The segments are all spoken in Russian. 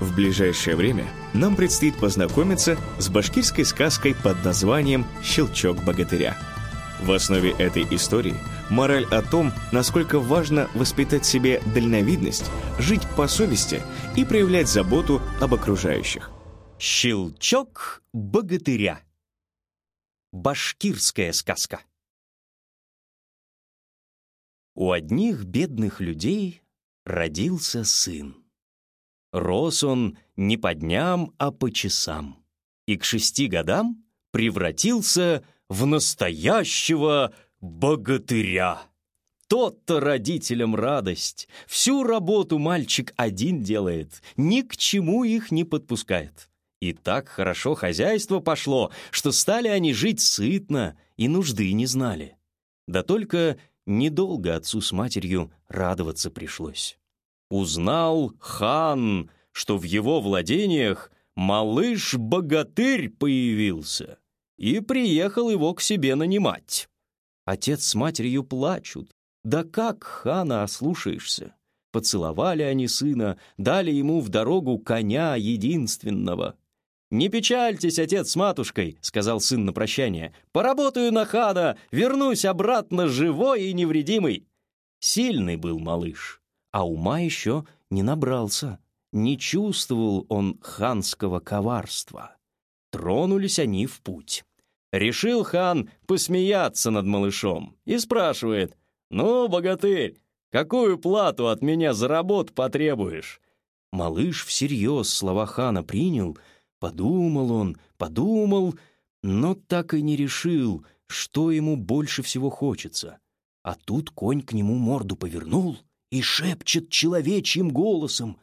В ближайшее время нам предстоит познакомиться с башкирской сказкой под названием «Щелчок богатыря». В основе этой истории мораль о том, насколько важно воспитать себе дальновидность, жить по совести и проявлять заботу об окружающих. Щелчок богатыря. Башкирская сказка. У одних бедных людей родился сын. Рос он не по дням, а по часам. И к шести годам превратился в настоящего богатыря. Тот-то родителям радость. Всю работу мальчик один делает, ни к чему их не подпускает. И так хорошо хозяйство пошло, что стали они жить сытно и нужды не знали. Да только недолго отцу с матерью радоваться пришлось узнал хан, что в его владениях малыш-богатырь появился, и приехал его к себе нанимать. Отец с матерью плачут. Да как хана ослушаешься? Поцеловали они сына, дали ему в дорогу коня единственного. «Не печальтесь, отец с матушкой», — сказал сын на прощание. «Поработаю на хана, вернусь обратно живой и невредимый». Сильный был малыш, а ума еще не набрался. Не чувствовал он ханского коварства. Тронулись они в путь. Решил хан посмеяться над малышом и спрашивает, «Ну, богатырь, какую плату от меня за работу потребуешь?» Малыш всерьез слова хана принял, подумал он, подумал, но так и не решил, что ему больше всего хочется. А тут конь к нему морду повернул и шепчет человечьим голосом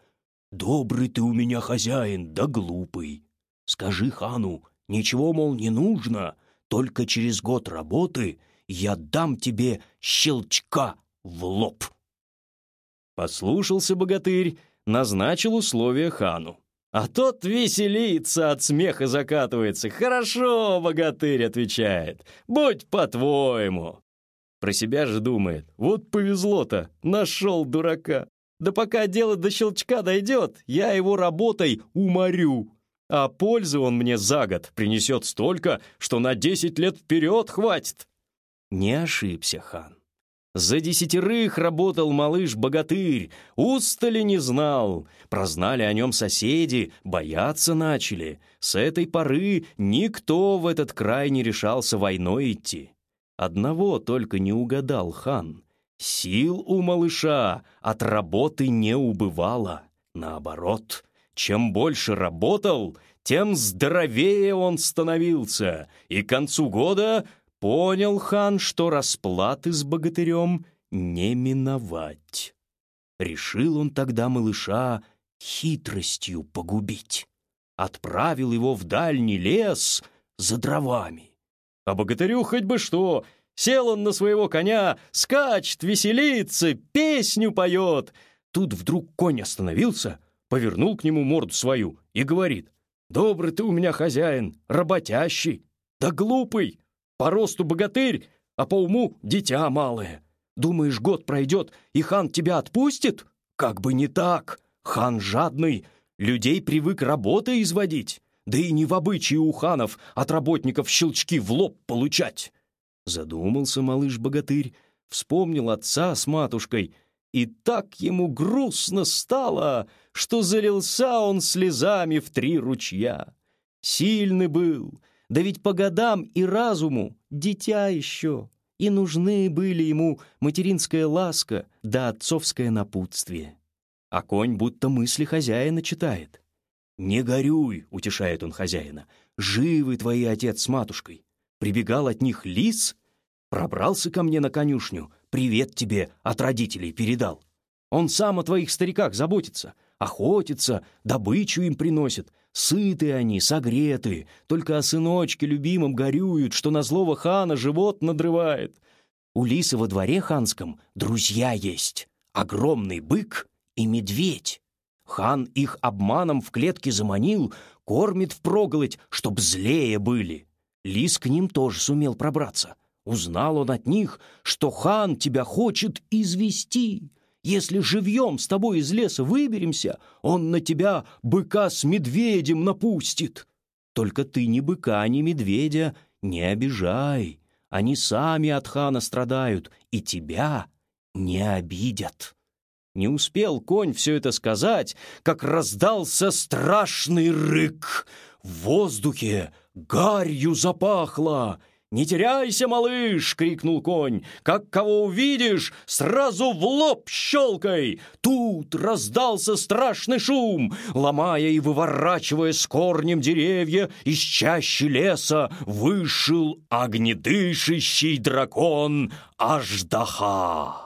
«Добрый ты у меня хозяин, да глупый. Скажи хану, ничего, мол, не нужно, только через год работы я дам тебе щелчка в лоб». Послушался богатырь, назначил условия хану. А тот веселится, от смеха закатывается. «Хорошо, богатырь», — отвечает, — «будь по-твоему». Про себя же думает, вот повезло-то, нашел дурака. Да пока дело до щелчка дойдет, я его работой уморю. А пользы он мне за год принесет столько, что на десять лет вперед хватит. Не ошибся хан. За десятерых работал малыш-богатырь, устали не знал. Прознали о нем соседи, бояться начали. С этой поры никто в этот край не решался войной идти. Одного только не угадал хан. Сил у малыша от работы не убывало. Наоборот, чем больше работал, тем здоровее он становился, и к концу года понял хан, что расплаты с богатырем не миновать. Решил он тогда малыша хитростью погубить. Отправил его в дальний лес за дровами. А богатырю хоть бы что. Сел он на своего коня, скачет, веселится, песню поет. Тут вдруг конь остановился, повернул к нему морду свою и говорит, «Добрый ты у меня хозяин, работящий, да глупый, по росту богатырь, а по уму дитя малое. Думаешь, год пройдет, и хан тебя отпустит? Как бы не так. Хан жадный, людей привык работой изводить да и не в обычае у ханов от работников щелчки в лоб получать. Задумался малыш-богатырь, вспомнил отца с матушкой и так ему грустно стало, что залился он слезами в три ручья. Сильный был, да ведь по годам и разуму дитя еще, и нужны были ему материнская ласка да отцовское напутствие. А конь будто мысли хозяина читает. «Не горюй», — утешает он хозяина, — «живы твои отец с матушкой». Прибегал от них лис, пробрался ко мне на конюшню, привет тебе от родителей передал. Он сам о твоих стариках заботится, охотится, добычу им приносит. Сыты они, согреты, только о сыночке любимом горюют, что на злого хана живот надрывает. У лиса во дворе ханском друзья есть, огромный бык и медведь. Хан их обманом в клетке заманил, кормит впроголодь, чтоб злее были. Лис к ним тоже сумел пробраться. Узнал он от них, что хан тебя хочет извести. Если живьем с тобой из леса выберемся, он на тебя быка с медведем напустит. Только ты ни быка, ни медведя не обижай. Они сами от хана страдают, и тебя не обидят. Не успел конь все это сказать, как раздался страшный рык. В воздухе гарью запахло. «Не теряйся, малыш!» — крикнул конь. «Как кого увидишь, сразу в лоб щелкай!» Тут раздался страшный шум. Ломая и выворачивая с корнем деревья, из чащи леса вышел огнедышащий дракон Аждаха.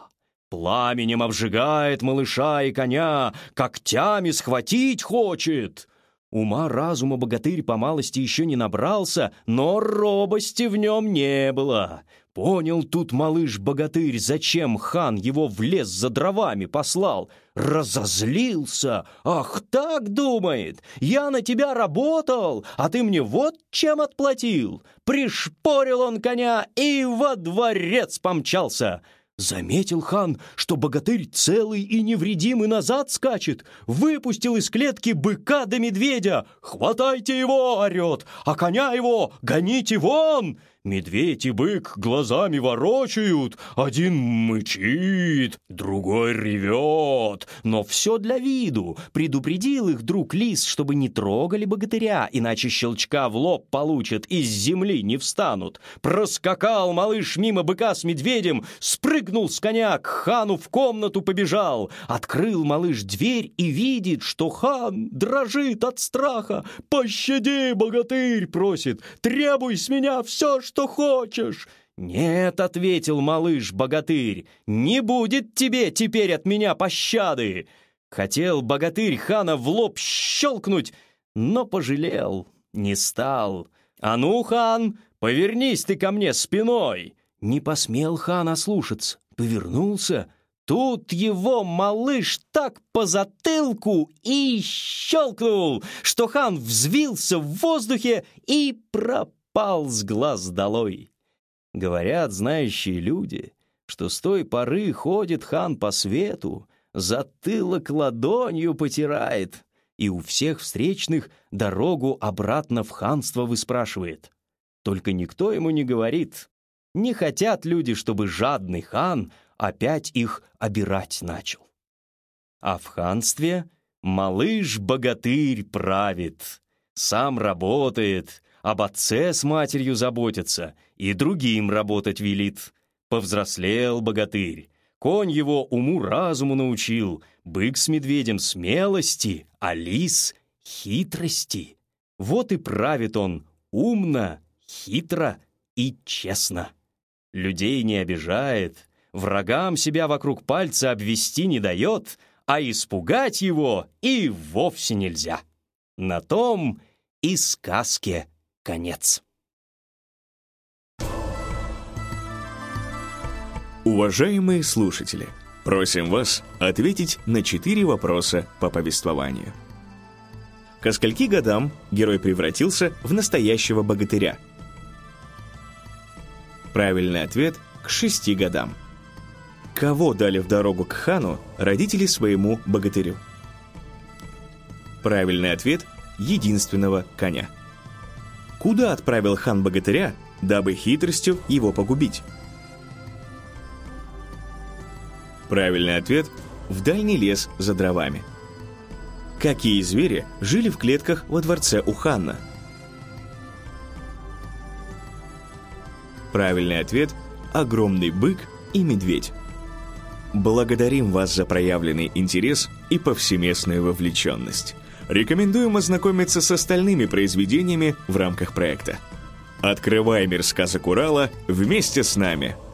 Пламенем обжигает малыша и коня, когтями схватить хочет. Ума разума богатырь по малости еще не набрался, но робости в нем не было. Понял тут малыш-богатырь, зачем хан его в лес за дровами послал. Разозлился. «Ах, так думает! Я на тебя работал, а ты мне вот чем отплатил!» Пришпорил он коня и во дворец помчался. Заметил хан, что богатырь целый и невредимый назад скачет, выпустил из клетки быка да медведя. «Хватайте его!» — орет, «а коня его гоните вон!» Медведь и бык глазами ворочают, один мычит, другой ревет. Но все для виду. Предупредил их друг лис, чтобы не трогали богатыря, иначе щелчка в лоб получат, из земли не встанут. Проскакал малыш мимо быка с медведем, спрыгнул с коня, к хану в комнату побежал. Открыл малыш дверь и видит, что хан дрожит от страха. «Пощади, богатырь!» — просит. «Требуй с меня все, что хочешь!» «Нет», — ответил малыш-богатырь, — «не будет тебе теперь от меня пощады!» Хотел богатырь хана в лоб щелкнуть, но пожалел, не стал. «А ну, хан, повернись ты ко мне спиной!» Не посмел хан ослушаться, повернулся. Тут его малыш так по затылку и щелкнул, что хан взвился в воздухе и пропал пропал с глаз долой. Говорят знающие люди, что с той поры ходит хан по свету, затылок ладонью потирает, и у всех встречных дорогу обратно в ханство выспрашивает. Только никто ему не говорит. Не хотят люди, чтобы жадный хан опять их обирать начал. А в ханстве малыш-богатырь правит, сам работает, об отце с матерью заботится и другим работать велит. Повзрослел богатырь, конь его уму-разуму научил, бык с медведем смелости, а лис — хитрости. Вот и правит он умно, хитро и честно. Людей не обижает, врагам себя вокруг пальца обвести не дает, а испугать его и вовсе нельзя. На том и сказке конец. Уважаемые слушатели, просим вас ответить на четыре вопроса по повествованию. Ко скольки годам герой превратился в настоящего богатыря? Правильный ответ – к шести годам. Кого дали в дорогу к хану родители своему богатырю? Правильный ответ – единственного коня. Куда отправил хан богатыря, дабы хитростью его погубить? Правильный ответ в дальний лес за дровами. Какие звери жили в клетках во дворце у Ханна? Правильный ответ – огромный бык и медведь. Благодарим вас за проявленный интерес и повсеместную вовлеченность. Рекомендуем ознакомиться с остальными произведениями в рамках проекта. Открывай мир сказок Урала вместе с нами –